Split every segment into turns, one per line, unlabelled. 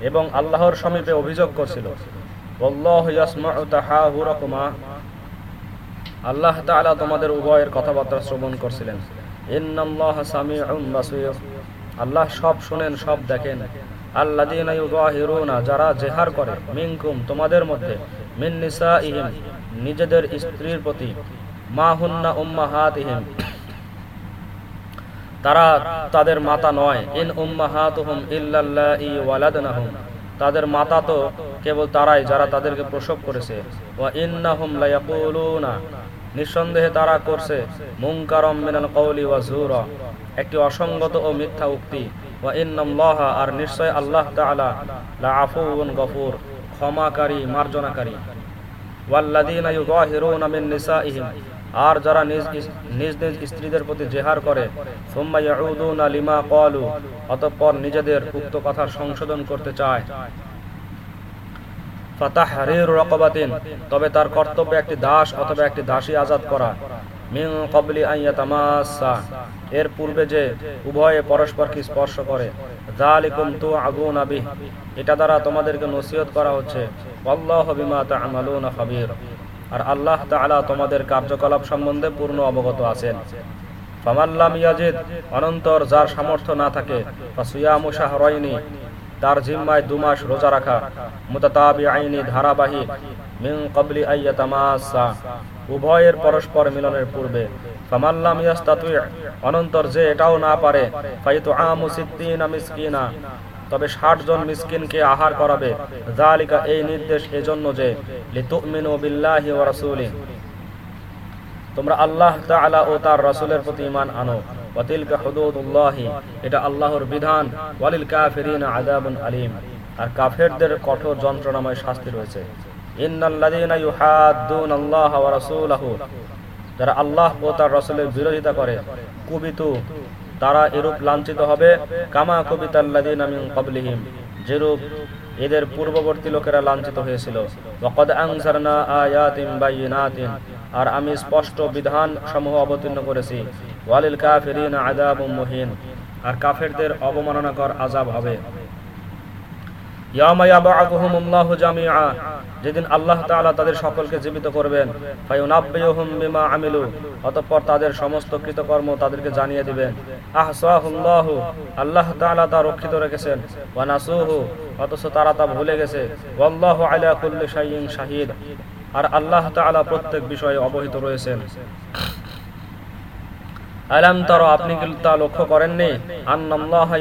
এবং আল্লাহর সমীপে অভিযোগ করছিল। আল্লাহ আল্লাহ তাআলা তোমাদের উভয়ের কথাবার্তা শ্রবণ করছিলেন। আল্লাহ সব শোনেন, সব দেখেন। ইউযাহিরুনা, যারা জেহার করে, মিনকুম, তোমাদের মধ্যে নিজেদের স্ত্রীর প্রতি, মা হুন্না উম্মাহাতিহিম তারা তাদের মাতা নয়। তাদের মাতা তো কেবল তারাই যারা তাদেরকে প্রসব করেছে। নিঃসন্দেহে তারা করছে একটি অসঙ্গত ও মিথ্যা উক্তি। আর নিশ্চয় আল্লাহ গফুর, ক্ষমাকারী, মার্জনাকারী। আর যারা নিজ নিজ নিজ স্ত্রীদের প্রতি জেহার করে লিমা ক্বালু, অতঃপর নিজেদের উক্ত কথার সংশোধন করতে চায়। তবে তার কর্তব্য একটি দাস অথবা একটি দাসী আজাদ করা। মিন ইয়াতামাসসা, এর পূর্বে যে উভয়ে পরস্পরকে স্পর্শ করে। বিহ, এটা দ্বারা তোমাদেরকে নসিহত করা হচ্ছে। আল্লাহ বিমা আর আল্লাহ তাআলা তোমাদের কার্যকলাপ সম্বন্ধে পূর্ণ অবগত আছেন। অনন্তর যার সামর্থ্য না থাকে তার জিম্মায় দু মাস রোজা রাখা, মুতাতাবিআইনি ধারাবাহিক, মিন ক্বাবলি আইয়াতামাসসা উভয়ের পরস্পর মিলনের পূর্বে ফামাল্লাম ইয়াস্তাতি, অনন্তর যে এটাও না পারে ফাইতু আমু মিসকিনা। তবে ষাট জন মিসকিনকে আহার করাবে। জালিকা এই নির্দেশ এজন্য যে তোমরা আল্লাহ তাআলা ও তার রাসূলের প্রতি ঈমান আনো। ওয়া তিলকা হুদুদুল্লাহি, এটা আল্লাহর বিধান। ওয়ালিল কাফিরিনা আযাবুন আলীম। আর কাফেরদের কঠোর যন্ত্রণাময় শাস্তি রয়েছে। ইন্নাল্লাযীনা ইউহাদ্দুনাল্লাহ ওয়া রাসূলাহু, যারা আল্লাহ ও তার রাসূলের বিরোধিতা করে। কুবিতু তারা এরূপ লাঞ্ছিত হবে, কামা ক্বাবলিহিম। যেরূপ এদের পূর্ববর্তী লোকেরা লাঞ্ছিত হয়েছিল। আর আমি স্পষ্ট বিধান সমূহ অবতীর্ণ করেছি। ওয়ালিল কাফিরিন আদাব মহিন। আর কাফেরদের অবমাননাকর আজাব হবে। যেদিন আল্লাহ তাআলা তাদের সকলকে জীবিত করবেন অতঃপর তাদের সমস্ত কৃতকর্ম তাদেরকে জানিয়ে দিবেন। আহসাহুল্লাহু, আল্লাহ তাআলা তা রক্ষিত রেখেছেন। অথচ তারা তা ভুলে গেছে। শাহিদ। আর আল্লাহ তাআলা প্রত্যেক বিষয়ে অবহিত রয়েছেন। আপনি কি তা লক্ষ্য করেননি? আন্নাল্লাহ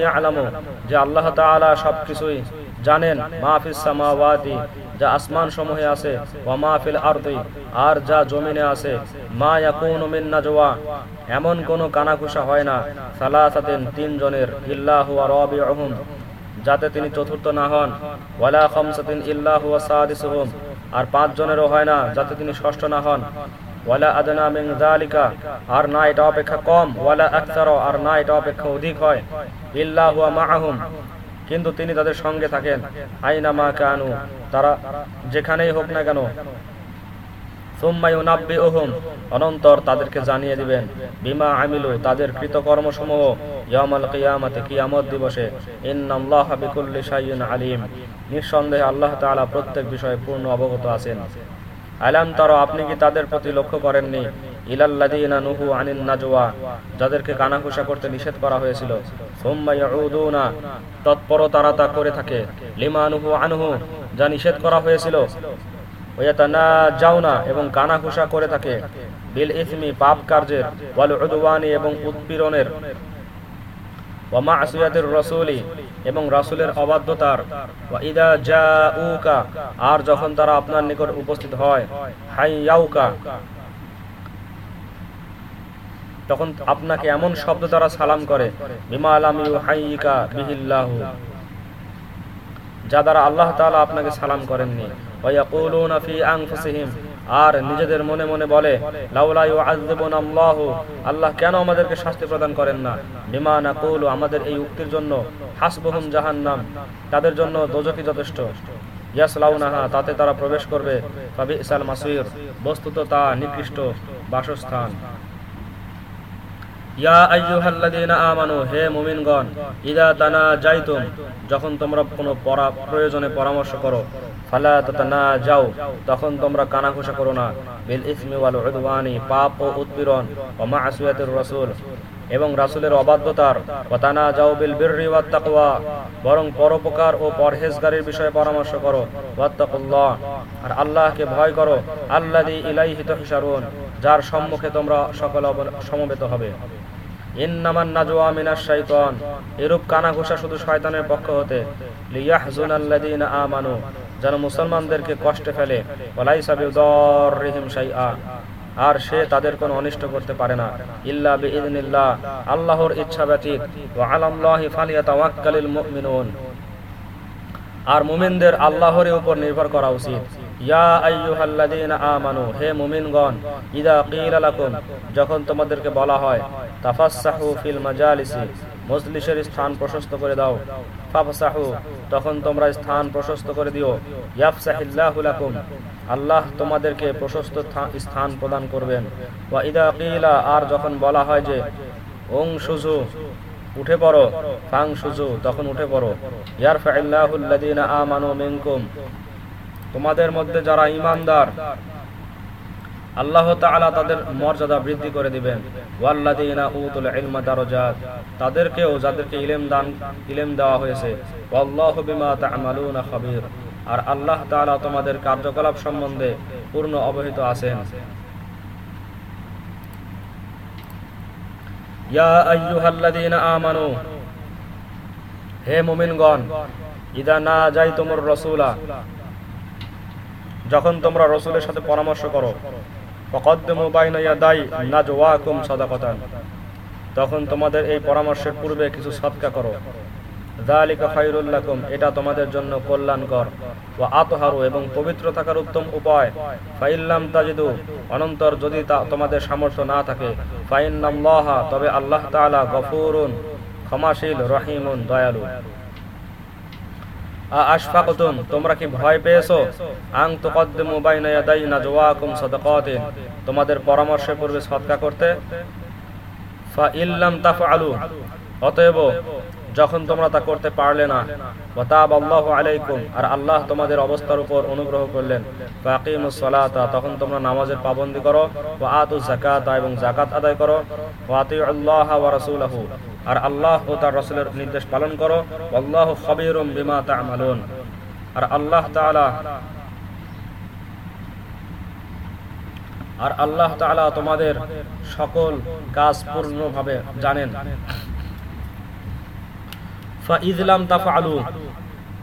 যে আল্লাহ তাআলা সবকিছুই জানেন মাহফিস সামাওয়াতি, যা আসমান সমূহে আছে, ওয়া মাহফিল আরদি, আর যা জমিনে আছে, মা ইয়াকুনু মিন নাজওয়া, এমন কোন কানাকুশা হয় না, সালাসাতিন তিন জনের ইল্লাহু ওয়া রাবিউহুম, যাতে তিনি চতুর্থ না হন, ওয়ালা খামসাতিন ইল্লাহু ওয়া সাদিসুহুম, আর পাঁচ জনেরও হয় না, যাতে তিনি ষষ্ঠ না হন, ওয়ালা আদনা মিন যালিকা, আর না এটা অপেক্ষা কম, ওয়ালা আকসার আর না এটা অপেক্ষা অধিক হয় ইল্লাহু ওয়া মাআহুম কিন্তু তিনি তাদের সঙ্গে থাকেন। আইনা মা কানু, তারা যেখানেই হোক না কেন। নিঃসন্দেহে আল্লাহ তাআলা প্রত্যেক বিষয়ে পূর্ণ অবগত আছেন। আপনি কি তাদের প্রতি লক্ষ্য করেননি? ইলাল্লাযীনা নুহু যাদেরকে কানাঘুষা করতে নিষেধ করা হয়েছিল। সুম্মা তা করে থাকে। লিমানুহু আনহু, যা নিষেধ করা হয়েছিল। ওয়াতানা এবং কানাঘুষা করে থাকে। বিল ইসমি, পাপ কার্যের এবং উৎপীড়নের। ওয়া মাসিয়াতির রাসূলি, এবং রাসূলের অবাধ্যতার। ওয়া ইদা জাউকা, আর যখন তারা আপনার নিকট উপস্থিত হয়, হাইয়াউকা তখন আপনাকে এমন শব্দ দ্বারা সালাম করে যা দ্বারা আল্লাহ তাআলা আপনাকে সালাম করেননি। আর নিজেদের মনে মনে বলে আল্লাহ। কেন আমাদেরকে শাস্তি প্রদান করেন না? বিমা নাকুলু, আমাদের এই উক্তির জন্য হাসবহুম জাহান নাম তাদের জন্য দোজখই যথেষ্ট। ইয়াসলাউনাহা, তাতে তারা প্রবেশ করবে। ফাবিসাল মাসির। বস্তুত তা নিকৃষ্ট বাসস্থান। ইয়া আইয়ুহাল্লাযীনা আমানু, হে মুমিনগণ তানাজাইতুম, যখন তোমরা কোনো পরা প্রয়োজনে পরামর্শ করো, ফালা তাতানাজাও তখন তোমরা কানাঘুষা করো না। বিল ইসমি ওয়াল উদওয়ানি, পাপ ও উৎপীড়ন ও মাসিয়াতির রাসূল। এবং রাসূলের অবাধ্যতার ওয়াতানা যাও বিল বিররি ওয়াত তাকওয়া, বরং পরোপকার ও পরহেজগারির বিষয়ে পরামর্শ করো, ওয়াত্তাকুল্লাহ। আর আল্লাহকে ভয় করো, আল্লাযী ইলাইহি তুহশারুন। যার সম্মুখে তোমরা সকল সমবেত হবে। শুধু শয়তানের পক্ষ হতে। আমানু। যেন মুসলমানদেরকে কষ্টে ফেলে। আর সে তাদের কোনো অনিষ্ট করতে পারে না। ইল্লা আল্লাহর ইচ্ছা ব্যতীত। আর মুমিনদের আল্লাহর উপর নির্ভর করা উচিত। ইয়া আইয়ুহাল্লাযীনা আমানু, হে মুমিনগণ, ইদা কিলা লাকুম, যখন তোমাদেরকে বলা হয়, তাফাসসাহু ফিল মাজালিসি, মজলিসের স্থান প্রশস্ত করে দাও। ফাফসাহু, তখন তোমরা স্থান প্রশস্ত করে দিও। ইয়াফসাহিল্লাহু লাকুম, আল্লাহ তোমাদেরকে প্রশস্ত স্থান প্রদান করবেন। ওয়া ইদা কিলা, আর যখন বলা হয় যে ওং সুজু উঠে পড়ো ফাং সুজু তখন উঠে পড়ো। ইয়ারফাইল্লাহুল্লাযীনা আমানু মিনকুম তোমাদের মধ্যে যারা ঈমানদার আল্লাহ তাআলা তাদের মর্যাদা বৃদ্ধি করে দিবেন। তাদেরকেও যাদেরকে ইলম দান, ইলম দেওয়া হয়েছে। আর আল্লাহ তাআলা তোমাদের কার্যকলাপ সম্বন্ধে পূর্ণ অবহিত আছেন। হে মুমিনগণ, ইদা না যাই তোমার রসুলা যখন তোমরা রসুলের সাথে পরামর্শ করো তখন তোমাদের এই পরামর্শের পূর্বে কিছু সদকা করো। এটা তোমাদের জন্য কল্যাণকর। ওয়া আতহারু, এবং পবিত্র থাকার উত্তম উপায়। ফাইল্লাম তাজিদু, অনন্তর যদি তা তোমাদের সামর্থ্য না থাকে, ফাইন্নাল্লাহা, তবে আল্লাহ তাআলা গফুরুন, ক্ষমাশীল, রহিমুন, দয়ালু। তোমরা কি ভয় পেয়েছ? আং তুকদ্দিমু বাইনা সাদাকাতিন, তোমাদের পরামর্শের পূর্বে করতে? ফা ইল্লাম তাফআলু, অতএব যখন তোমরা তা করতে পারলে না ওয়াতাব আল্লাহু আলাইকুম, আর আল্লাহ তোমাদের অবস্থার উপর অনুগ্রহ করলেন ফাকিমুস সালাতা, তখন তোমরা নামাজের পাবন্দি করো, ওয়া আতু যাকাতা এবং যাকাত আদায় করো, ওয়া আতিউল্লাহ ওয়া রাসূলাহু। আর আল্লাহ ও তার রসুলের নির্দেশ পালন করো। আল্লাহ খাবীরুম বিমা তা'মালুন। আর আল্লাহ তালা আর আল্লাহ তালা তোমাদের সকল কাজ পূর্ণভাবে জানেন। ফাইজলাম তাফআলু।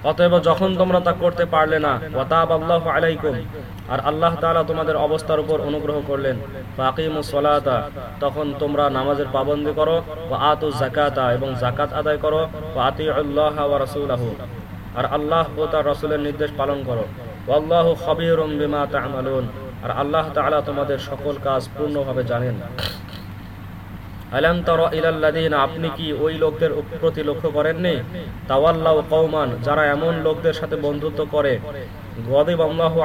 অতএব যখন তোমরা তা করতে পারলে না, ওয়াতাব আল্লাহু আলাইকুম। আর আল্লাহ তাআলা তোমাদের অবস্থার উপর অনুগ্রহ করলেন। সালাতা, তখন তোমরা নামাজের পাবন্দি করো, ওয়া আতু যাকাতা, এবং যাকাত আদায় করো, ওয়া আতিউল্লাহ ওয়া রাসূলাহু। আর আল্লাহ ও তার রাসূলের নির্দেশ পালন করো। ওয়াল্লাহু খাবীরুম বিমা তা'মালুন। আর আল্লাহ তাআলা তোমাদের সকল কাজ পূর্ণভাবে জানেন। আপনি কি ওই লোকদের প্রতি লক্ষ্য করেননি? তাওয়াল্লাউ কওমান, যারা এমন লোকদের সাথে বন্ধুত্ব করে।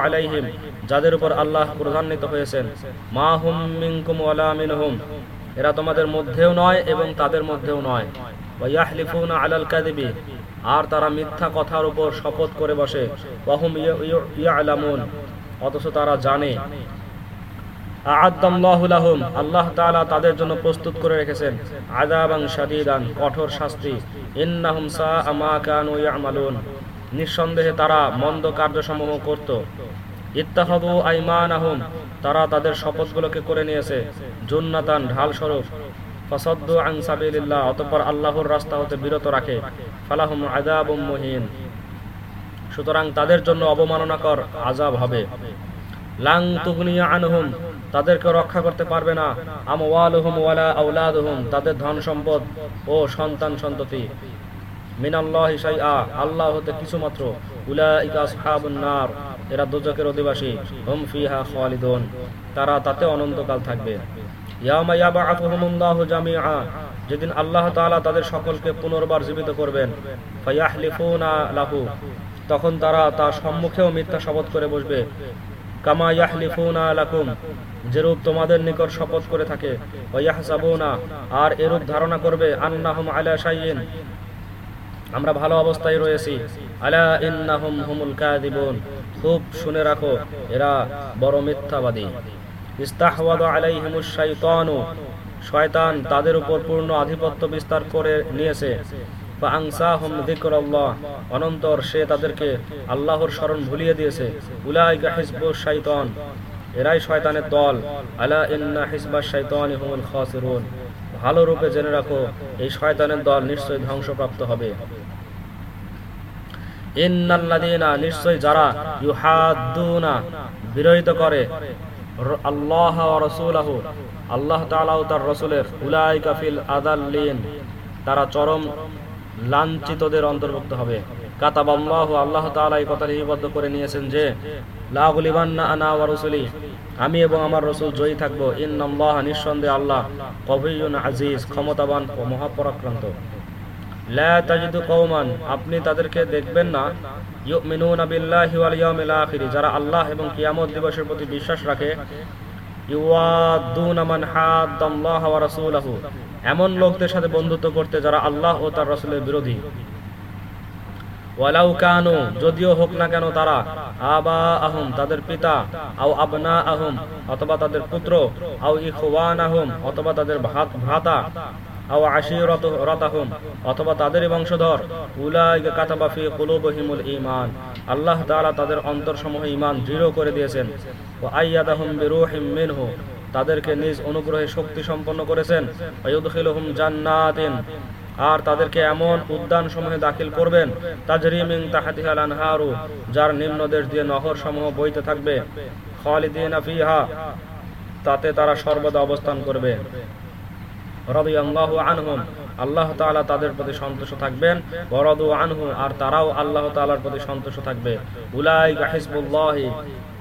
আলাইহিম, যাদের উপর আল্লাহ প্রধান্বিত হয়েছেন। মা হুম মিনকুম ওয়ালা এরা তোমাদের মধ্যেও নয় এবং তাদের মধ্যেও নয়। আলাল কাযিবি, আর তারা মিথ্যা কথার উপর শপথ করে বসে। অথচ তারা জানে। নিঃসন্দেহে তারা মন্দ কার্যসমূহ করত। ইত্তাখাযু আইমানাহুম। তারা তাদের শপথগুলোকে করে নিয়েছে। জুন্নাতান ঢাল স্বরূপ অতঃপর আল্লাহর রাস্তা হতে বিরত রাখে। সুতরাং তাদের জন্য অবমাননাকর আযাব হবে। লাং তুগনিয়া আনহুম। তাদেরকে রক্ষা করতে পারবে না। আমওয়ালুহুম তাদের ধন সম্পদ ও সন্তান সন্ততি। আল্লাহ এরা অধিবাসী। ফিহা তারা তাতে অনন্তকাল থাকবে। ইয়ামা যেদিন আল্লাহ তাআলা তাদের সকলকে পুনর্বার জীবিত করবেন। লাহু, তখন তারা তার সম্মুখেও মিথ্যা শপথ করে বসবে। কামা ইয়াহলিফুনা লাকুম, যেরূপ তোমাদের নিকট শপথ করে থাকে ওয়াহসাবুনা আর এরূপ ধারণা করবে, আন্নাহুম আলা শাইইন, আমরা ভালো অবস্থায় রয়েছি। আলা ইন্নাহুম হুমুল কাযিবুন, খুব শুনে রাখো, এরা বড় মিথ্যাবাদী। ইস্তাহওয়াদ আলাইহিমুশ শাইতানু, শয়তান তাদের উপর পূর্ণ আধিপত্য বিস্তার করে নিয়েছে। অনন্তর সে তাদেরকে আল্লাহর স্মরণ ভুলিয়ে দিয়েছে। এরাই শয়তানের দল। ভালো রূপে জেনে রাখো, এই শয়তানের দল নিশ্চয়ই ধ্বংসপ্রাপ্ত হবে। নিশ্চয় যারা বিরোধিতা করে আল্লাহ রাসূলাহু, আল্লাহ তাআলা ও তার রাসূলের উলাইকা ফিল আদাল্লিন তারা চরম লাঞ্ছিতদের অন্তর্ভুক্ত হবে। কাতাবাল্লাহু আল্লাহ আল্লাহ তাআলা এই কথা লিপিবদ্ধ করে নিয়েছেন যে, লা গুলিবান্না আনা ওয়া রাসূলি, আমি এবং আমার রাসূল জয়ী থাকব। ইন্নাল্লাহ, নিঃসন্দেহে আল্লাহ কবিয়ুন আজিজ, ক্ষমতাবান ও মহাপরাক্রান্ত। লা তাজিদু কওমান, আপনি তাদেরকে দেখবেন না। ইউমিনুনা বিল্লাহি ওয়াল ইয়াউমিল আখির, যারা আল্লাহ এবং কিয়ামত দিবসের প্রতি বিশ্বাস রাখে। ইউয়াদুনা মান হাদ্দাল্লাহ ওয়া রাসূলাহু। এমন লোকদের সাথে বন্ধুত্ব করতে যারা আল্লাহ ও তার রাসূলের বিরোধী। যদিও হোক না কেন তারা আবা আহম তাদের পিতা, আও আবনা আহম অথবা তাদের পুত্র, আও ইখওয়ান আহম অথবা তাদের আও অথবা বংশধর, উলাইকা কাতাবা ফি আল্লাহ তাআলা তাদের অন্তরসমূহ ঈমান দৃঢ় করে দিয়েছেন। ওয়া আইয়াদাহুম বিরূহিম তাদেরকে নিজ অনুগ্রহে শক্তি সম্পন্ন করেছেন। জান্নাতিন। আর তাদেরকে এমন উদ্যান সমূহে দাখিল করবেন তাজরিমিন তাহাতিহাল আনহারু, যার নিম্ন দেশ দিয়ে নহর সমূহ বইতে থাকবে। খালিদিনা ফিহা, তাতে তারা সর্বদা অবস্থান করবে। রাদিয়াল্লাহু আনহুম, আল্লাহ তাআলা তাদের প্রতি সন্তুষ্ট থাকবেন। ওয়ারাদু আনহু আর তারাও আল্লাহ তাআলার প্রতি সন্তুষ্ট থাকবে। উলাই হিজবুল্লাহি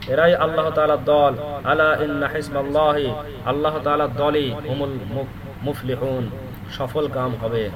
এরাই আল্লাহ তাআলার দল। আলা ইন্না হিজবাল্লাহি আল্লাহ তাআলার দলই হুমুল মুফলিহুন। সফল কাম হবে।